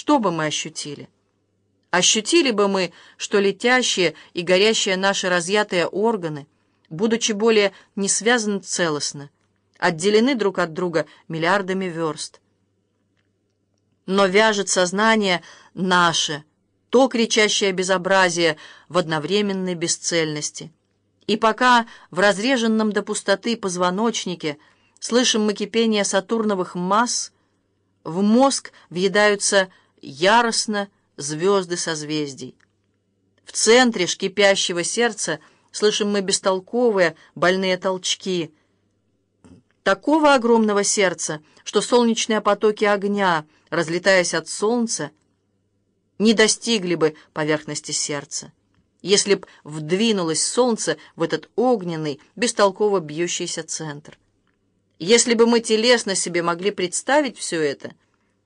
что бы мы ощутили? Ощутили бы мы, что летящие и горящие наши разъятые органы, будучи более не связаны целостно, отделены друг от друга миллиардами верст. Но вяжет сознание наше, то кричащее безобразие в одновременной бесцельности. И пока в разреженном до пустоты позвоночнике слышим мы кипение сатурновых масс, в мозг въедаются яростно звезды созвездий. В центре шкипящего сердца слышим мы бестолковые больные толчки. Такого огромного сердца, что солнечные потоки огня, разлетаясь от солнца, не достигли бы поверхности сердца, если б вдвинулось солнце в этот огненный, бестолково бьющийся центр. Если бы мы телесно себе могли представить все это,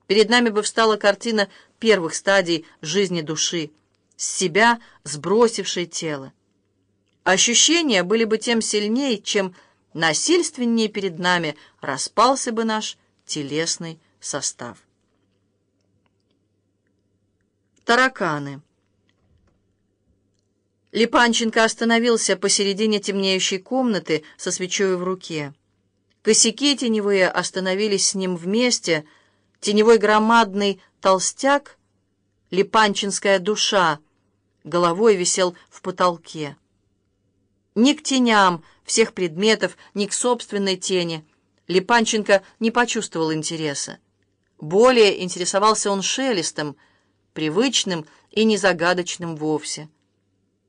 перед нами бы встала картина первых стадий жизни души, с себя сбросившей тело. Ощущения были бы тем сильнее, чем насильственнее перед нами распался бы наш телесный состав. Тараканы. Липанченко остановился посередине темнеющей комнаты со свечой в руке. Косяки теневые остановились с ним вместе. Теневой громадный толстяк, липанчинская душа, головой висел в потолке. Ни к теням всех предметов, ни к собственной тени Липанченко не почувствовал интереса. Более интересовался он шелестом — привычным и незагадочным вовсе.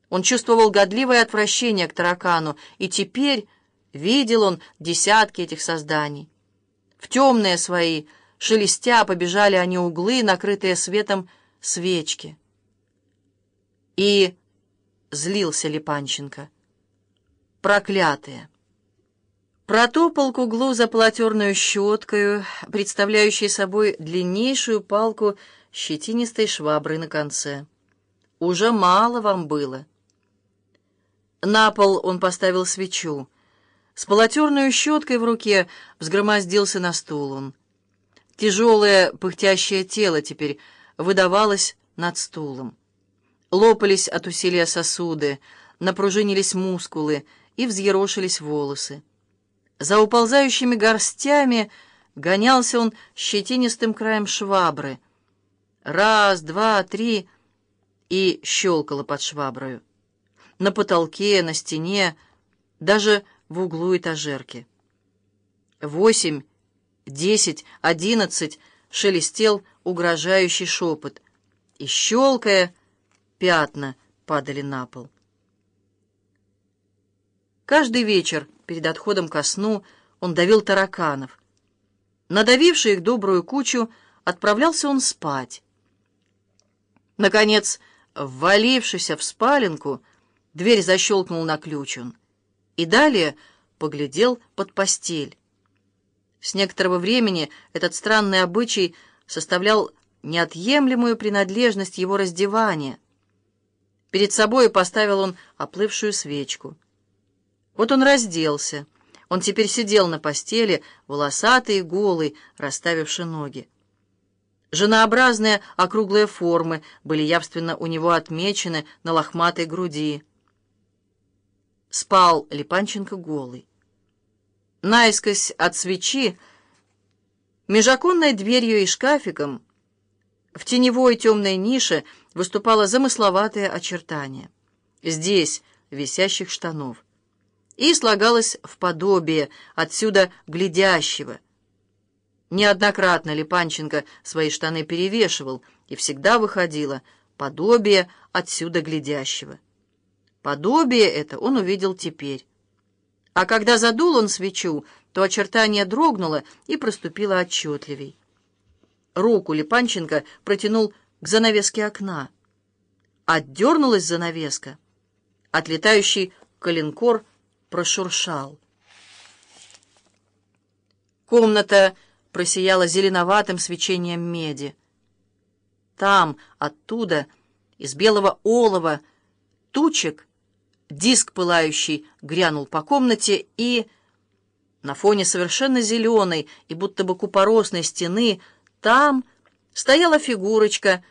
Он чувствовал годливое отвращение к таракану, и теперь видел он десятки этих созданий. В темные свои, шелестя, побежали они углы, накрытые светом свечки. И злился Липанченко. Проклятые! Протопал к углу за полотерную щеткою, представляющей собой длиннейшую палку щетинистой шваброй на конце. «Уже мало вам было». На пол он поставил свечу. С полотерной щеткой в руке взгромоздился на стул он. Тяжелое пыхтящее тело теперь выдавалось над стулом. Лопались от усилия сосуды, напружинились мускулы и взъерошились волосы. За уползающими горстями гонялся он щетинистым краем швабры — Раз, два, три, и щелкала под шваброю. На потолке, на стене, даже в углу этажерки. Восемь, десять, одиннадцать шелестел угрожающий шепот, и, щелкая, пятна падали на пол. Каждый вечер перед отходом ко сну он давил тараканов. Надавивший их добрую кучу, отправлялся он спать. Наконец, ввалившись в спаленку, дверь защелкнул на ключ он и далее поглядел под постель. С некоторого времени этот странный обычай составлял неотъемлемую принадлежность его раздевания. Перед собой поставил он оплывшую свечку. Вот он разделся. Он теперь сидел на постели, волосатый и голый, расставивший ноги. Женообразные округлые формы были явственно у него отмечены на лохматой груди. Спал Липанченко голый. Наискось от свечи, межоконной дверью и шкафиком, в теневой темной нише выступало замысловатое очертание. Здесь висящих штанов. И слагалось в подобие, отсюда глядящего — Неоднократно Липанченко свои штаны перевешивал, и всегда выходило подобие отсюда глядящего. Подобие это он увидел теперь. А когда задул он свечу, то очертание дрогнуло и проступило отчетливей. Руку Липанченко протянул к занавеске окна. Отдернулась занавеска. Отлетающий коленкор прошуршал. Комната просияла зеленоватым свечением меди. Там, оттуда, из белого олова, тучек, диск пылающий грянул по комнате и... На фоне совершенно зеленой и будто бы купоросной стены там, стояла фигурочка